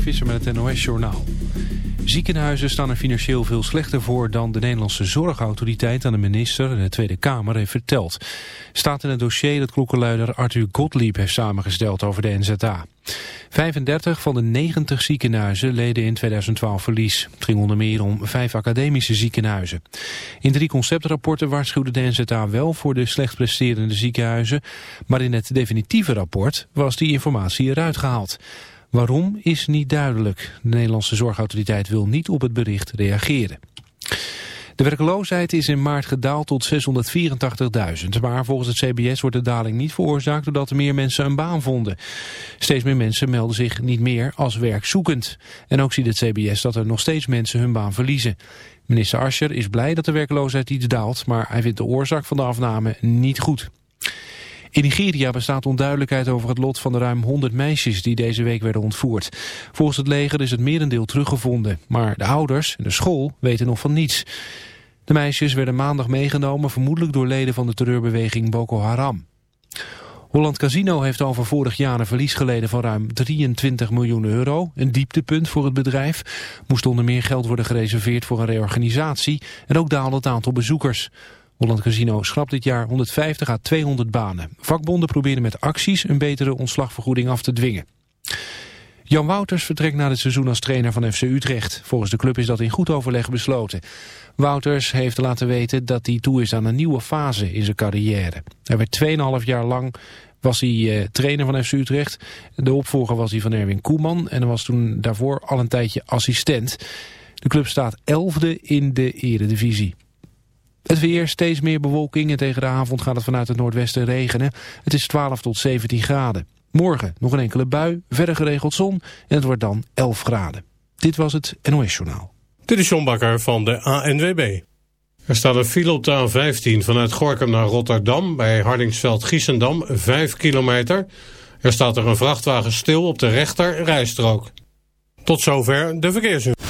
Visser met het NOS-journaal. Ziekenhuizen staan er financieel veel slechter voor dan de Nederlandse Zorgautoriteit aan de minister en de Tweede Kamer heeft verteld. Staat in het dossier dat klokkenluider Arthur Gottlieb heeft samengesteld over de NZA. 35 van de 90 ziekenhuizen leden in 2012 verlies. Het ging onder meer om vijf academische ziekenhuizen. In drie conceptrapporten waarschuwde de NZA wel voor de slecht presterende ziekenhuizen, maar in het definitieve rapport was die informatie eruit gehaald. Waarom is niet duidelijk. De Nederlandse Zorgautoriteit wil niet op het bericht reageren. De werkloosheid is in maart gedaald tot 684.000. Maar volgens het CBS wordt de daling niet veroorzaakt doordat er meer mensen een baan vonden. Steeds meer mensen melden zich niet meer als werkzoekend. En ook ziet het CBS dat er nog steeds mensen hun baan verliezen. Minister Ascher is blij dat de werkloosheid iets daalt, maar hij vindt de oorzaak van de afname niet goed. In Nigeria bestaat onduidelijkheid over het lot van de ruim 100 meisjes die deze week werden ontvoerd. Volgens het leger is het merendeel teruggevonden, maar de ouders en de school weten nog van niets. De meisjes werden maandag meegenomen, vermoedelijk door leden van de terreurbeweging Boko Haram. Holland Casino heeft over vorig jaar een verlies geleden van ruim 23 miljoen euro. Een dieptepunt voor het bedrijf. Moest onder meer geld worden gereserveerd voor een reorganisatie en ook daalde het aantal bezoekers. Holland Casino schrapt dit jaar 150 à 200 banen. Vakbonden proberen met acties een betere ontslagvergoeding af te dwingen. Jan Wouters vertrekt na het seizoen als trainer van FC Utrecht. Volgens de club is dat in goed overleg besloten. Wouters heeft laten weten dat hij toe is aan een nieuwe fase in zijn carrière. Hij werd 2,5 jaar lang was hij eh, trainer van FC Utrecht. De opvolger was hij van Erwin Koeman en was toen daarvoor al een tijdje assistent. De club staat elfde in de eredivisie. Het weer, steeds meer bewolking en tegen de avond gaat het vanuit het noordwesten regenen. Het is 12 tot 17 graden. Morgen nog een enkele bui, verder geregeld zon en het wordt dan 11 graden. Dit was het NOS Journaal. Dit is John Bakker van de ANWB. Er staat een file op de A15 vanuit Gorkum naar Rotterdam... bij Hardingsveld-Giessendam, 5 kilometer. Er staat er een vrachtwagen stil op de rechter rijstrook. Tot zover de verkeersinformatie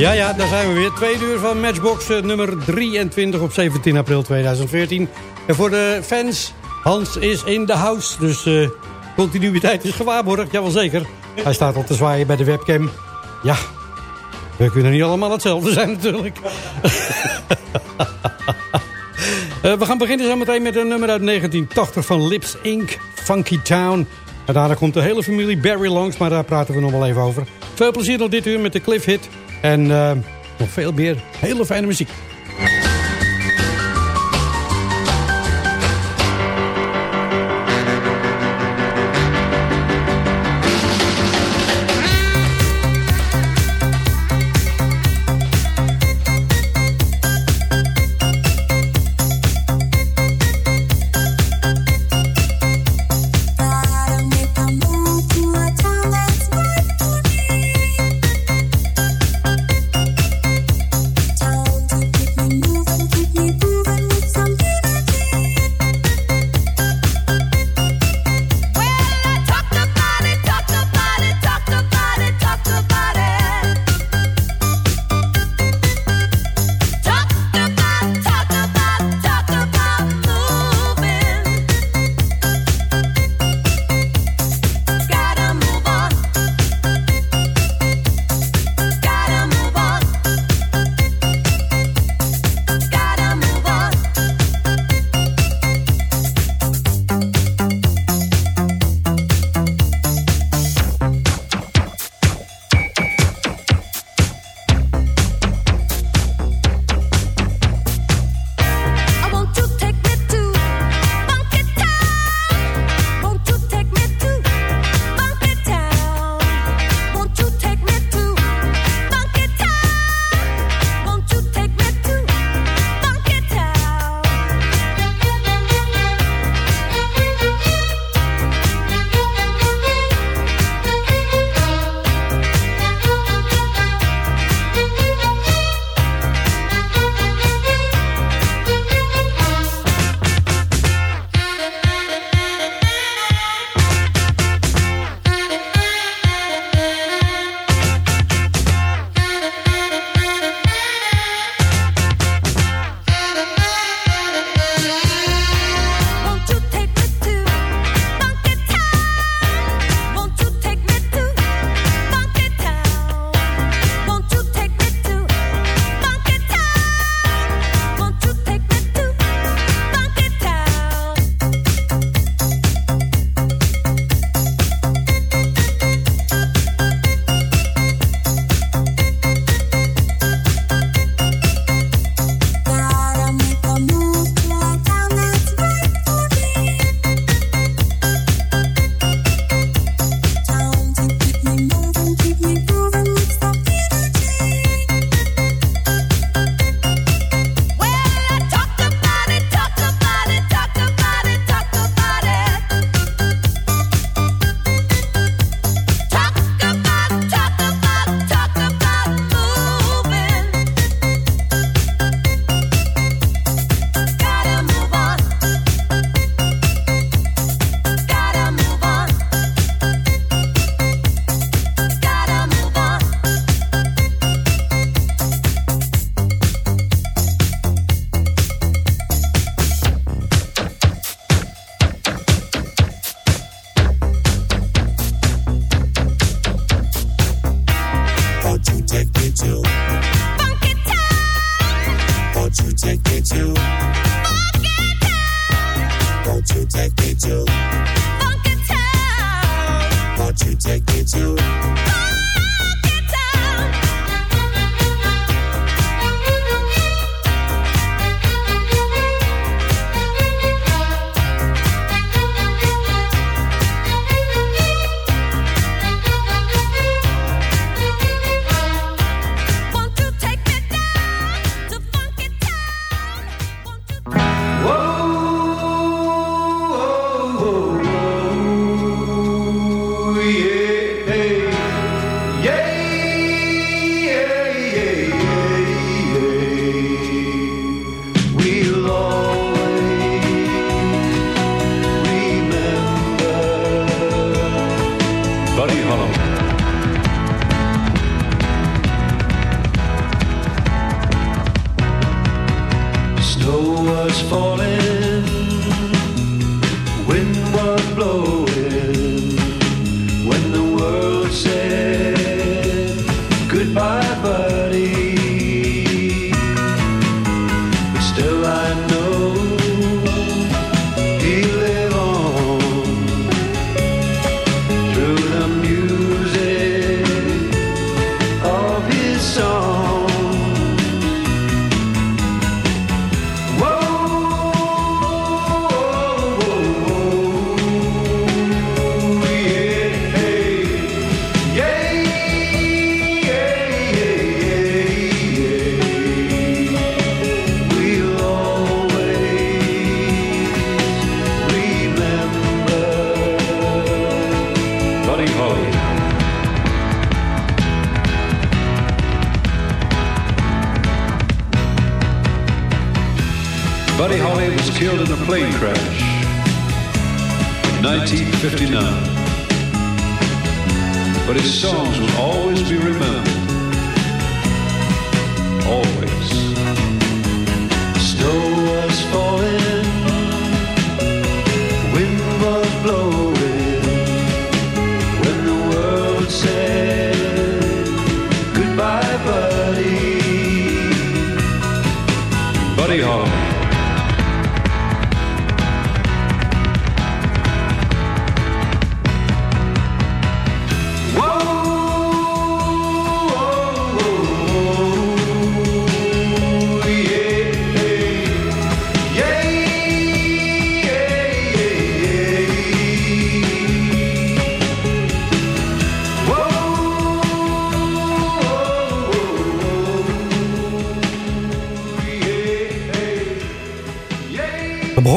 Ja, ja, daar zijn we weer. Tweede uur van Matchbox eh, nummer 23 op 17 april 2014. En voor de fans, Hans is in de house. Dus uh, continuïteit is gewaarborgd, jawel zeker. Hij staat al te zwaaien bij de webcam. Ja, we kunnen niet allemaal hetzelfde zijn natuurlijk. uh, we gaan beginnen zo meteen met een nummer uit 1980 van Lips Inc. Funky Town. En daarna komt de hele familie Barry langs, maar daar praten we nog wel even over. Veel plezier nog dit uur met de Cliff Hit. En uh, nog veel meer hele fijne muziek.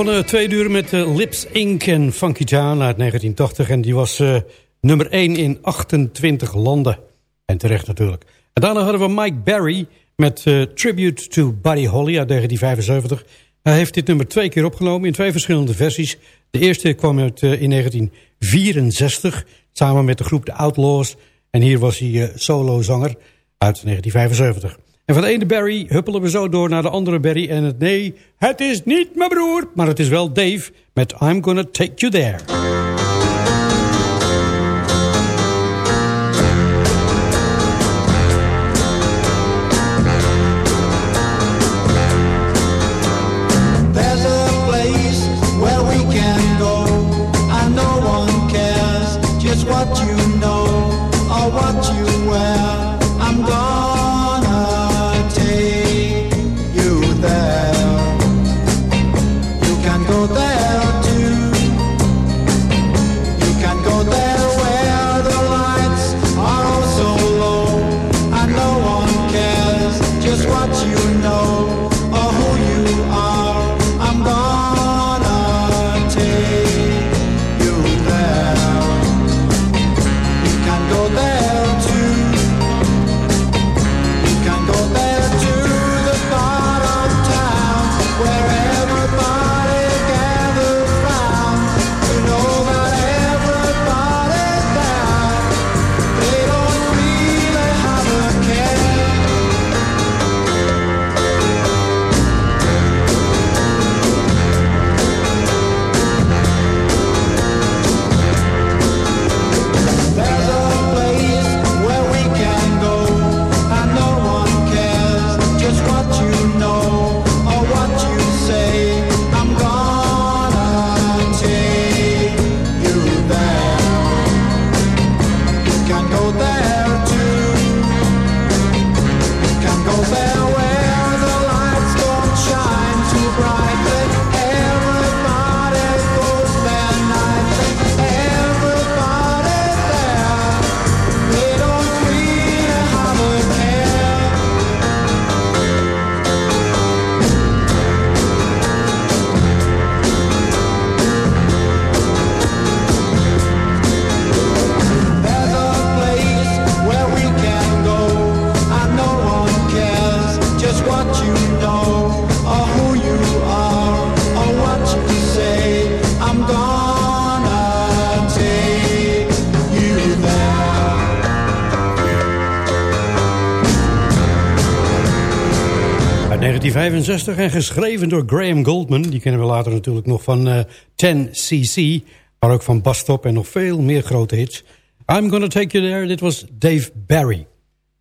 Begonnen twee uur met uh, Lips Inc. en Funky Town uit 1980. En die was uh, nummer 1 in 28 landen. En terecht natuurlijk. En daarna hadden we Mike Berry met uh, Tribute to Buddy Holly uit 1975. Hij heeft dit nummer twee keer opgenomen in twee verschillende versies. De eerste kwam uit in 1964 samen met de groep The Outlaws. En hier was hij solo-zanger uit 1975. En van de ene Barry huppelen we zo door naar de andere Barry. En het nee, het is niet mijn broer, maar het is wel Dave met I'm Gonna Take You There. En geschreven door Graham Goldman. Die kennen we later natuurlijk nog van uh, 10cc. Maar ook van Bastop en nog veel meer grote hits. I'm Gonna Take You There, dit was Dave Barry.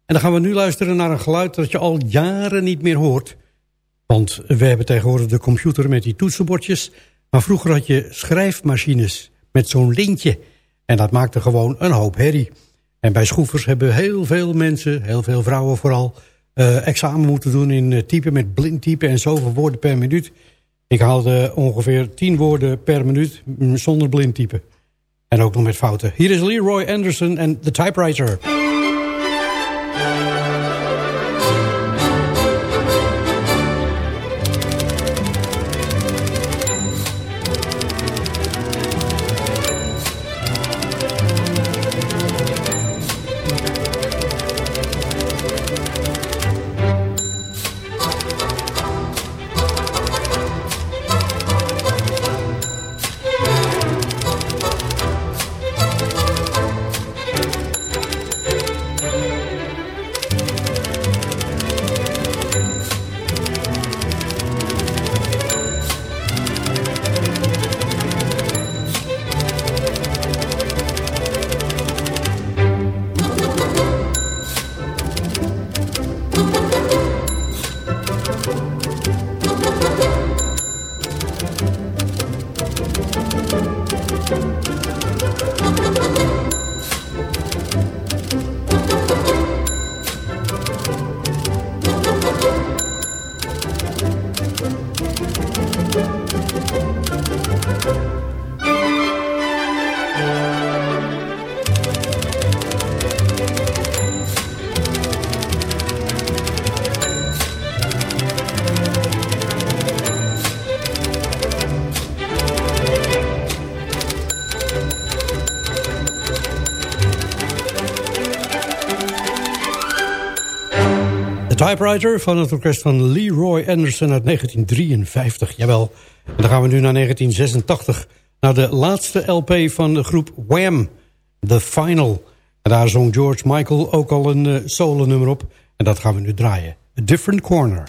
En dan gaan we nu luisteren naar een geluid dat je al jaren niet meer hoort. Want we hebben tegenwoordig de computer met die toetsenbordjes. Maar vroeger had je schrijfmachines met zo'n lintje. En dat maakte gewoon een hoop herrie. En bij schroefers hebben heel veel mensen, heel veel vrouwen vooral examen moeten doen in uh, typen met blind typen en zoveel woorden per minuut. Ik haalde ongeveer 10 woorden per minuut mm, zonder blind typen. En ook nog met fouten. Hier is Leroy Anderson en The Typewriter. Typewriter van het orkest van Leroy Anderson uit 1953. Jawel. En dan gaan we nu naar 1986. Naar de laatste LP van de groep Wham! The Final. En daar zong George Michael ook al een uh, solo nummer op. En dat gaan we nu draaien. A Different Corner.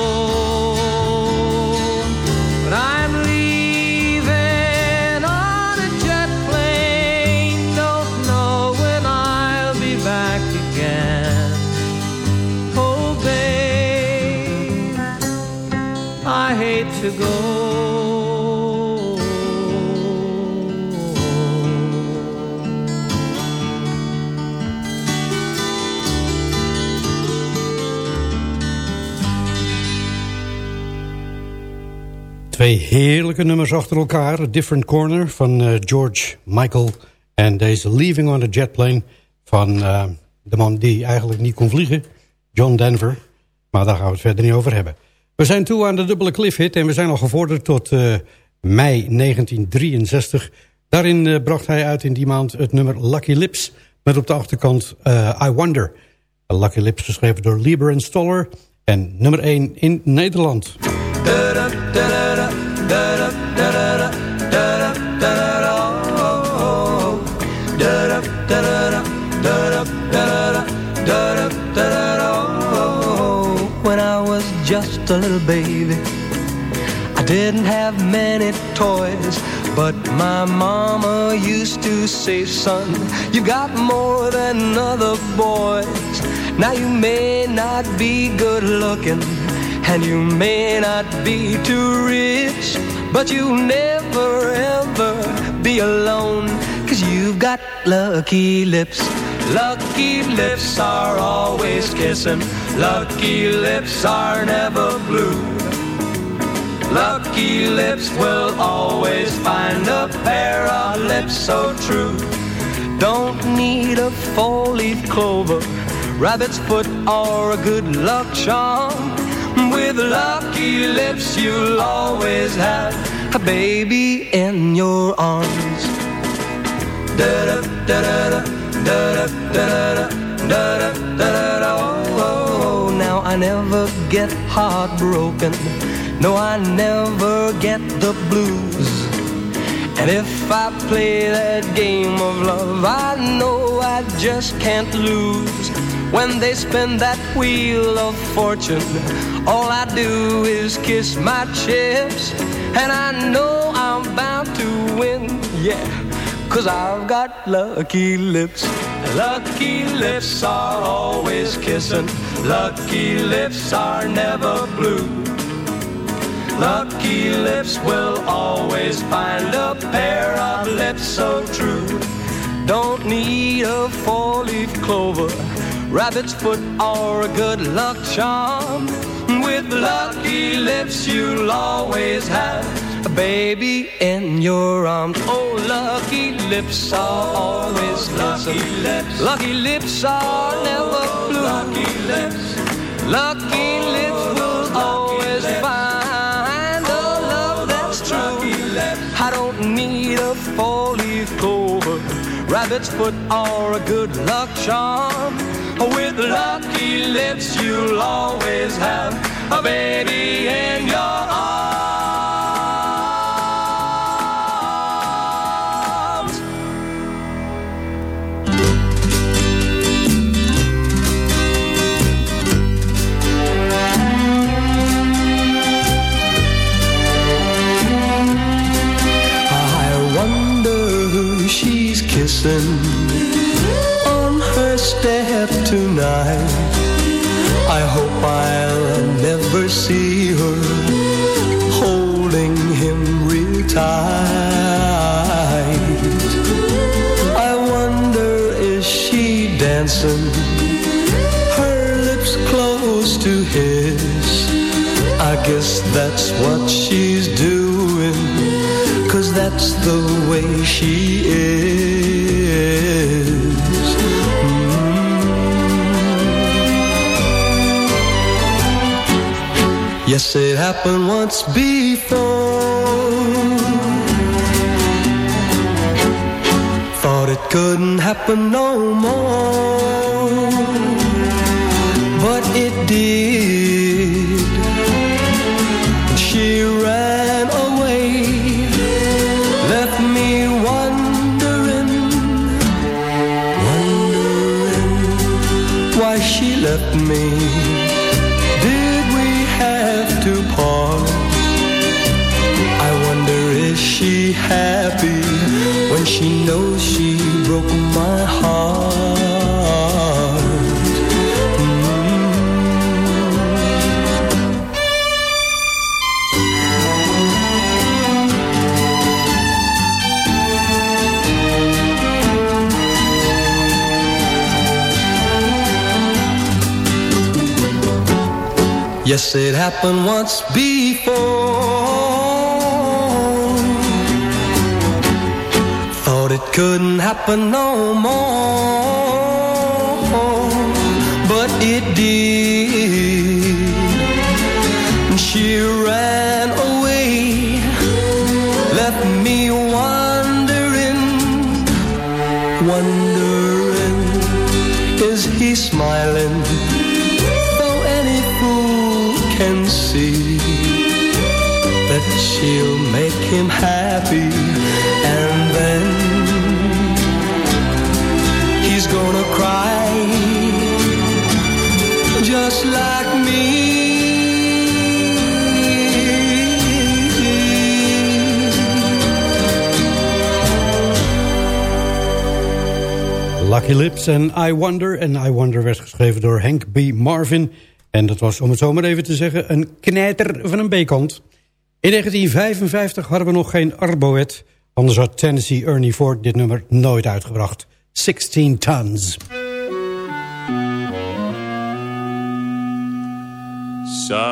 heerlijke nummers achter elkaar. A Different Corner van eh, George Michael. En deze Leaving on a Jet Plane van eh, de man die eigenlijk niet kon vliegen. John Denver. Maar daar gaan we het verder niet over hebben. We zijn toe aan de dubbele cliffhit. En we zijn al gevorderd tot eh, mei 1963. Daarin bracht hij uit in die maand het nummer Lucky Lips. Met op de achterkant I Wonder. Lucky Lips geschreven door Lieber en Stoller. En nummer 1 in Nederland. When I was just a little baby, I didn't have many toys. But my mama used to say, son, you got more than other boys. Now you may not be good looking, and you may not be too rich, but you'll never ever be alone, cause you've got lucky lips. Lucky lips are always kissing, lucky lips are never blue. Lucky lips will always find a pair of lips so true. Don't need a four-leaf clover, rabbit's foot, or a good luck charm. With lucky lips, you'll always have a baby in your arms. Da da da da da da da da da da Oh, now I never get heartbroken no, I never get the blues. And if I play that game of love, I know I just can't lose. When they spin that wheel of fortune, all I do is kiss my chips. And I know I'm bound to win, yeah. Cause I've got lucky lips. Lucky lips are always kissing. Lucky lips are never blue. Lucky lips will always find a pair of lips so true. Don't need a four-leaf clover, rabbit's foot, or a good luck charm. With lucky lips, you'll always have a baby in your arms. Oh, lucky lips are always lucky lips. Lucky lips are never oh, blue. Lucky lips. Lucky oh, lips will always find. A oh, love that's oh, true. I don't need a four-leaf clover, rabbit's foot, or a good luck charm. With lucky lips, you'll always have a baby in your arms. I wonder who she's kissing the way she is. Mm. Yes, it happened once before. Thought it couldn't happen no more. But it did. It happened once before. Thought it couldn't happen no more, but it did. Lucky Lips en I Wonder. En I Wonder werd geschreven door Hank B. Marvin. En dat was, om het zo maar even te zeggen, een knijter van een bekant. In 1955 hadden we nog geen Arboet. Anders had Tennessee Ernie Ford dit nummer nooit uitgebracht. 16 Tons. Some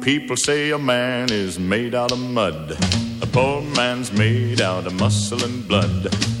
People say a man is made out of mud. A poor man's made out of muscle and blood.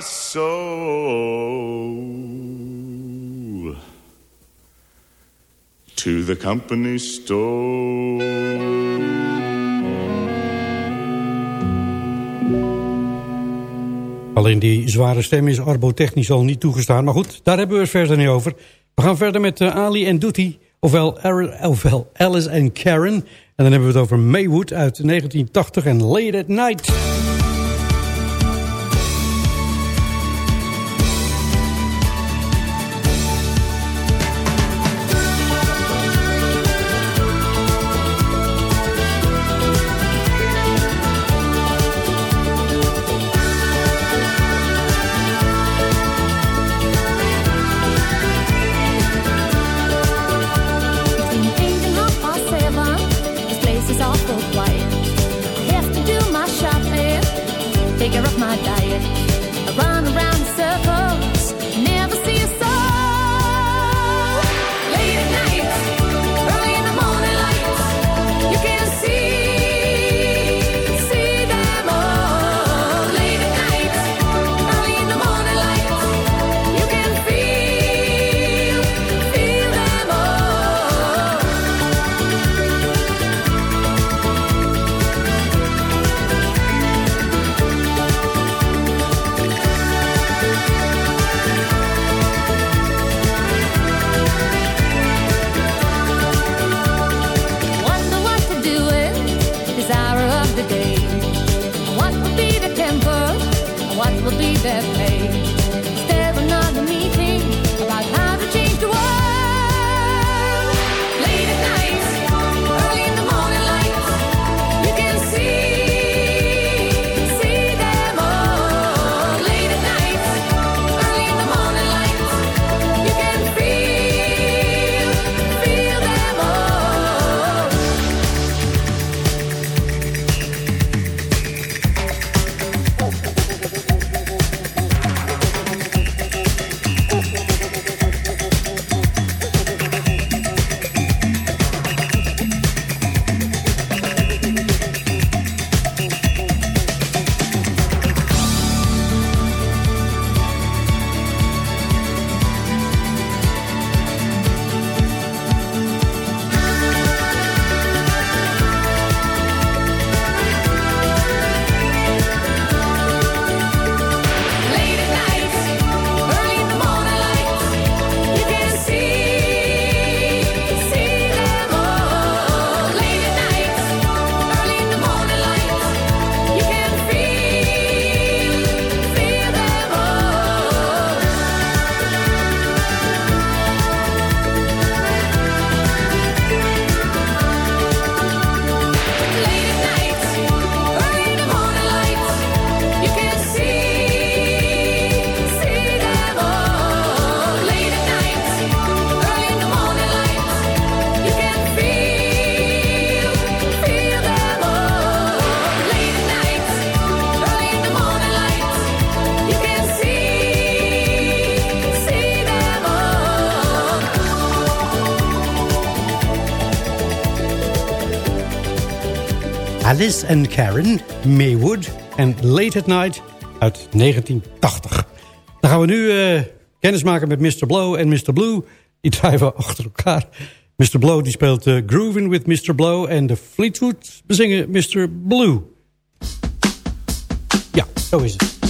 soul to the company store. Alleen die zware stem is arbotechnisch al niet toegestaan. Maar goed, daar hebben we het verder niet over. We gaan verder met uh, Ali en Duty, ofwel, ofwel Alice en Karen. En dan hebben we het over Maywood uit 1980 en Late at Night. Alice en Karen, Maywood en Late at Night uit 1980. Dan gaan we nu uh, kennis maken met Mr. Blow en Mr. Blue. Die drijven achter elkaar. Mr. Blow die speelt uh, Groovin' with Mr. Blow en de Fleetwood bezingen Mr. Blue. Ja, zo is het.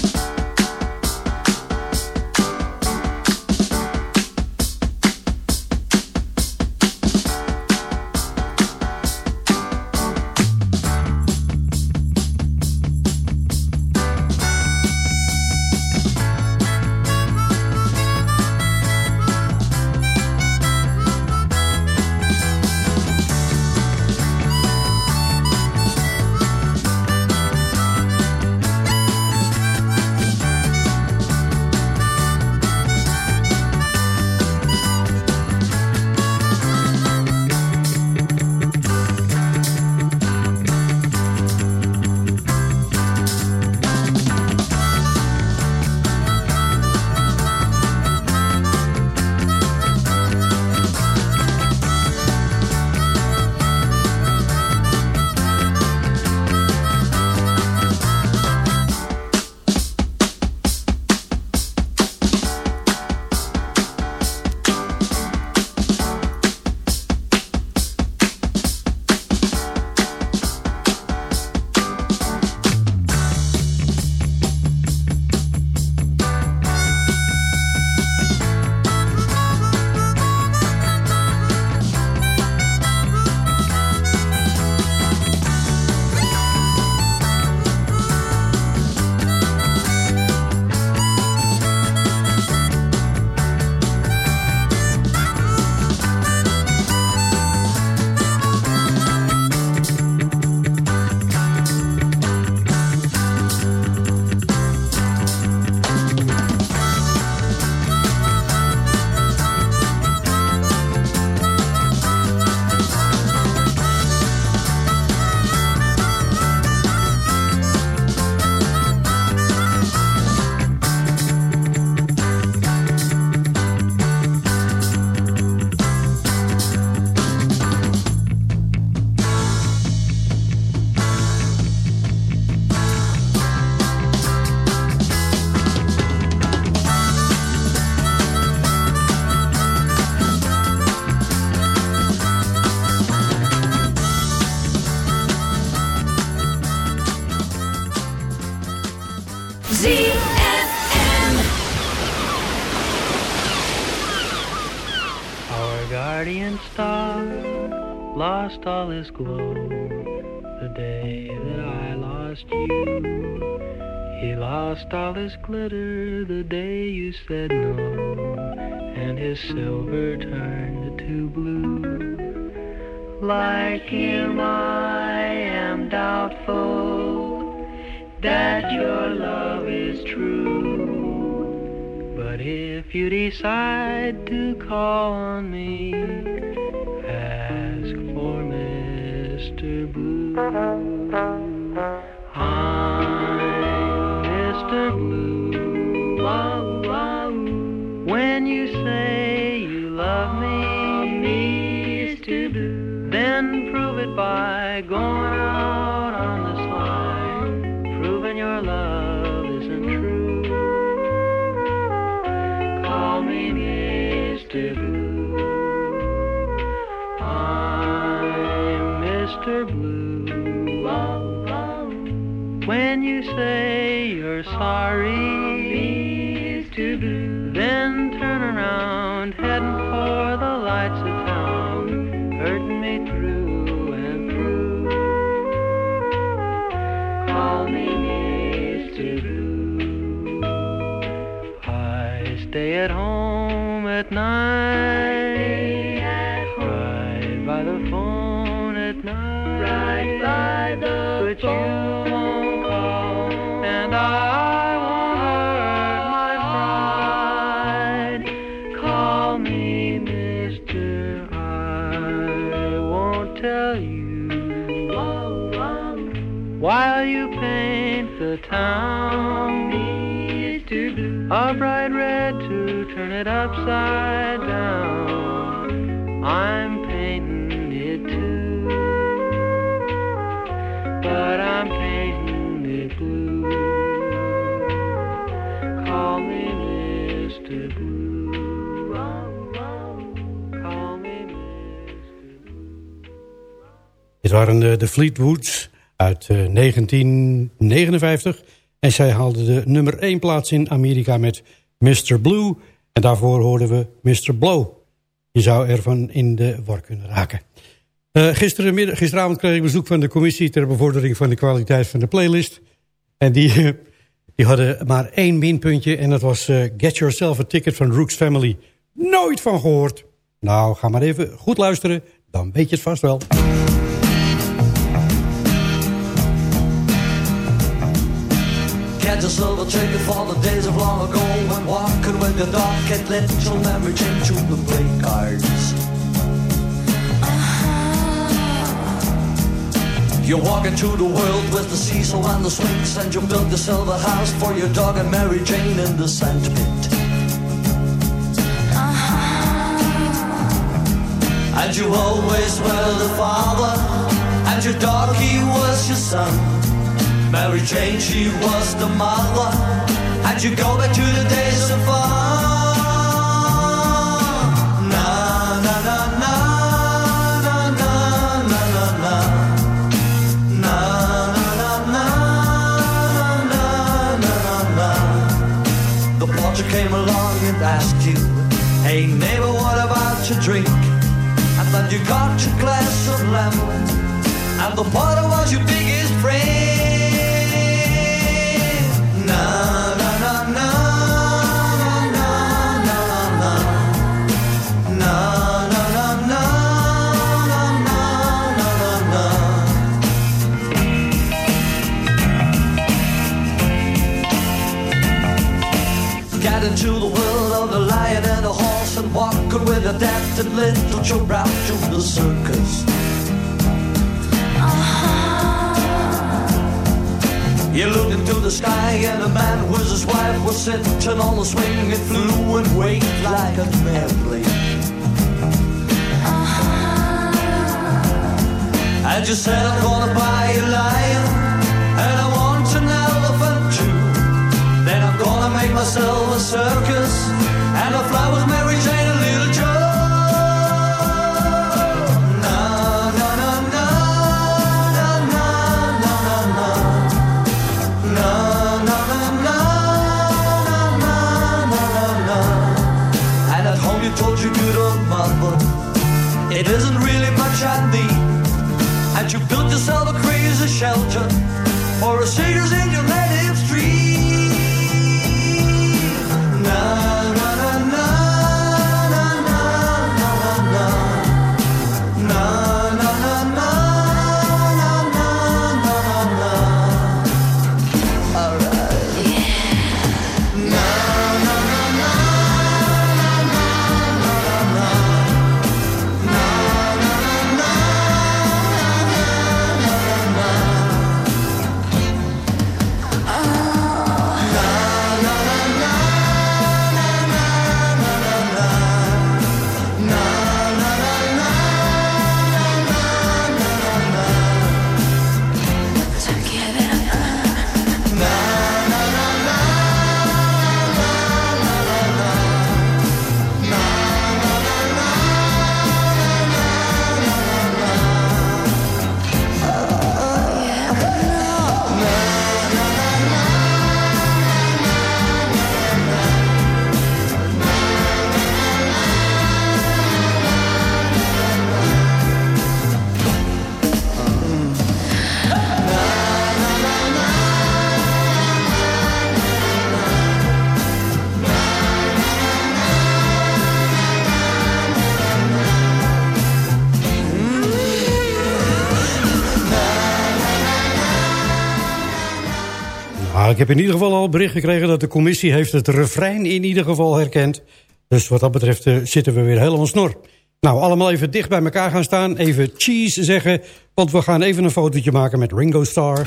Glitter the day you said no, and his silver turned to blue. Like him, I am doubtful that your love is true. But if you decide to call on me, Mr. Blue. I'm Mr. Blue. When you say you love me, Mr. Blue, then prove it by going Blue. When you say you're sorry then turn around, heading for the lights of town, hurting me through and through. Call me Mr. Blue. I stay at home at night, waren de Fleetwoods uit 1959. En zij haalden de nummer 1 plaats in Amerika met Mr. Blue. En daarvoor hoorden we Mr. Blow. Je zou ervan in de war kunnen raken. Uh, gisteren, gisteravond kreeg ik bezoek van de commissie... ter bevordering van de kwaliteit van de playlist. En die, die hadden maar één minpuntje... en dat was uh, Get Yourself a Ticket van Rook's Family. Nooit van gehoord. Nou, ga maar even goed luisteren, dan weet je het vast wel. Yourself a ticket for the days of long ago When walking with the dog get your memory change to the play cards You're walking through the world with the cecil and the swings And you build yourself a house for your dog and Mary Jane in the sandpit uh-huh. And you always were the father And your dog, he was your son Mary Jane, she was the mother And you go back to the days of fun came along and asked you, Hey neighbor, what about your drink? And then you got your glass of lemon, and the bottle was your biggest friend. With a adapted little children out to the circus. Uh-huh. You looked into the sky and a man with his wife was sitting on the swing. It flew and waved like a airplane. Uh-huh. And you said I'm gonna buy a lion and I want an elephant too. Then I'm gonna make myself a circus and a flowers Mary Jane it isn't really much I need. And you built yourself a crazy shelter for a singers in your native ik heb in ieder geval al bericht gekregen dat de commissie heeft het refrein in ieder geval herkend. Dus wat dat betreft uh, zitten we weer helemaal snor. Nou, allemaal even dicht bij elkaar gaan staan. Even cheese zeggen, want we gaan even een fotootje maken met Ringo Starr.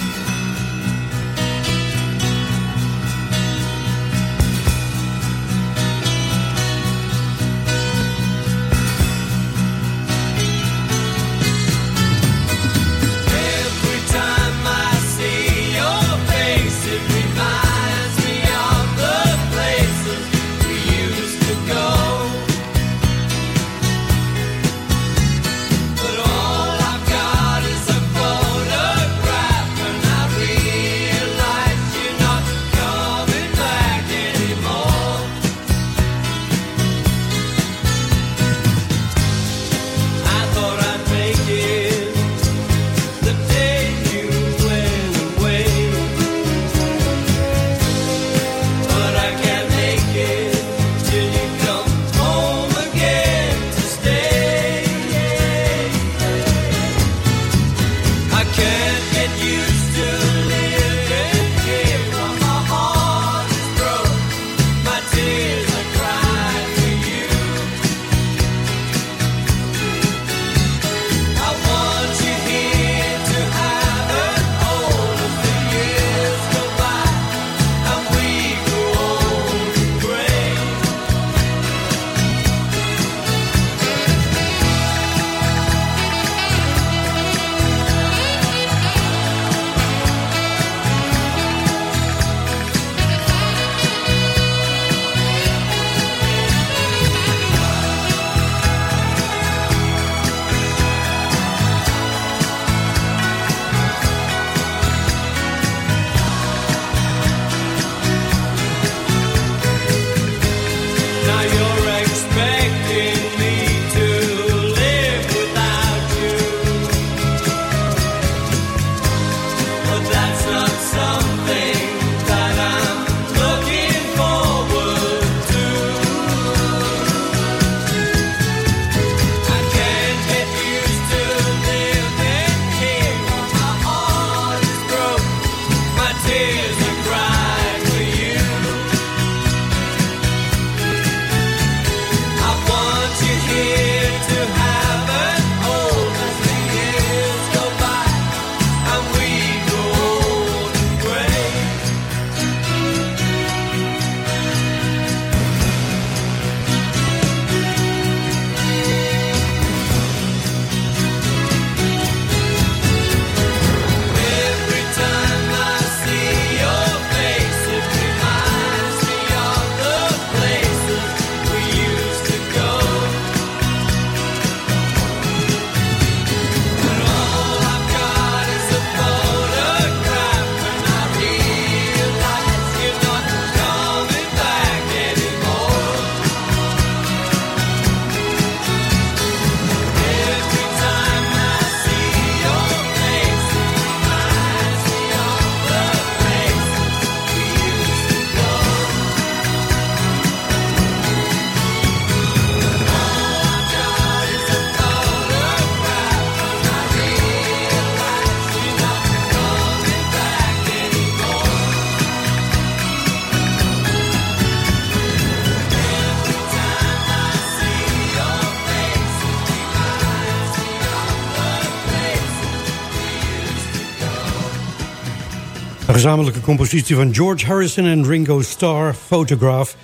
Gezamenlijke compositie van George Harrison en Ringo Starr, Photograph.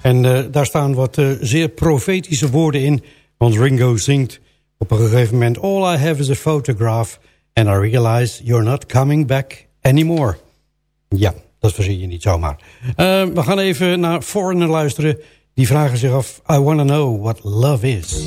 En uh, daar staan wat uh, zeer profetische woorden in. Want Ringo zingt op een gegeven moment... All I have is a photograph and I realize you're not coming back anymore. Ja, dat verzin je niet zomaar. Uh, we gaan even naar Foreigner luisteren. Die vragen zich af... I want to know what love is.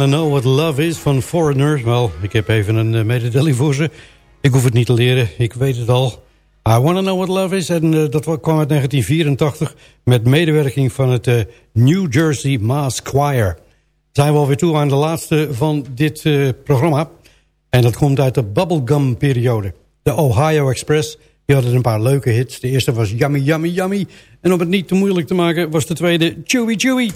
Wanna Know What Love Is van Foreigner. Wel, ik heb even een uh, mededeling voor ze. Ik hoef het niet te leren, ik weet het al. I Wanna Know What Love Is. En uh, dat kwam uit 1984 met medewerking van het uh, New Jersey Mass Choir. Zijn we alweer toe aan de laatste van dit programma. En dat komt uit de bubblegum periode. De Ohio Express, die hadden een paar leuke hits. De eerste was Yummy Yummy Yummy. En om het niet te moeilijk te maken was de tweede Chewy Chewy.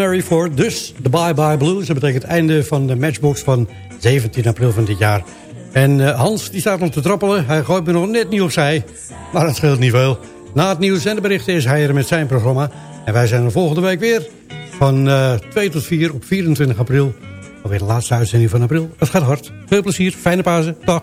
Mary Ford, dus de Bye Bye Blues. Dat betekent het einde van de matchbox van 17 april van dit jaar. En uh, Hans die staat nog te trappelen. Hij gooit me nog net niet opzij. Maar het scheelt niet veel. Na het nieuws en de berichten is hij er met zijn programma. En wij zijn er volgende week weer. Van uh, 2 tot 4 op 24 april. Alweer de laatste uitzending van april. Het gaat hard. Veel plezier. Fijne pauze. Dag.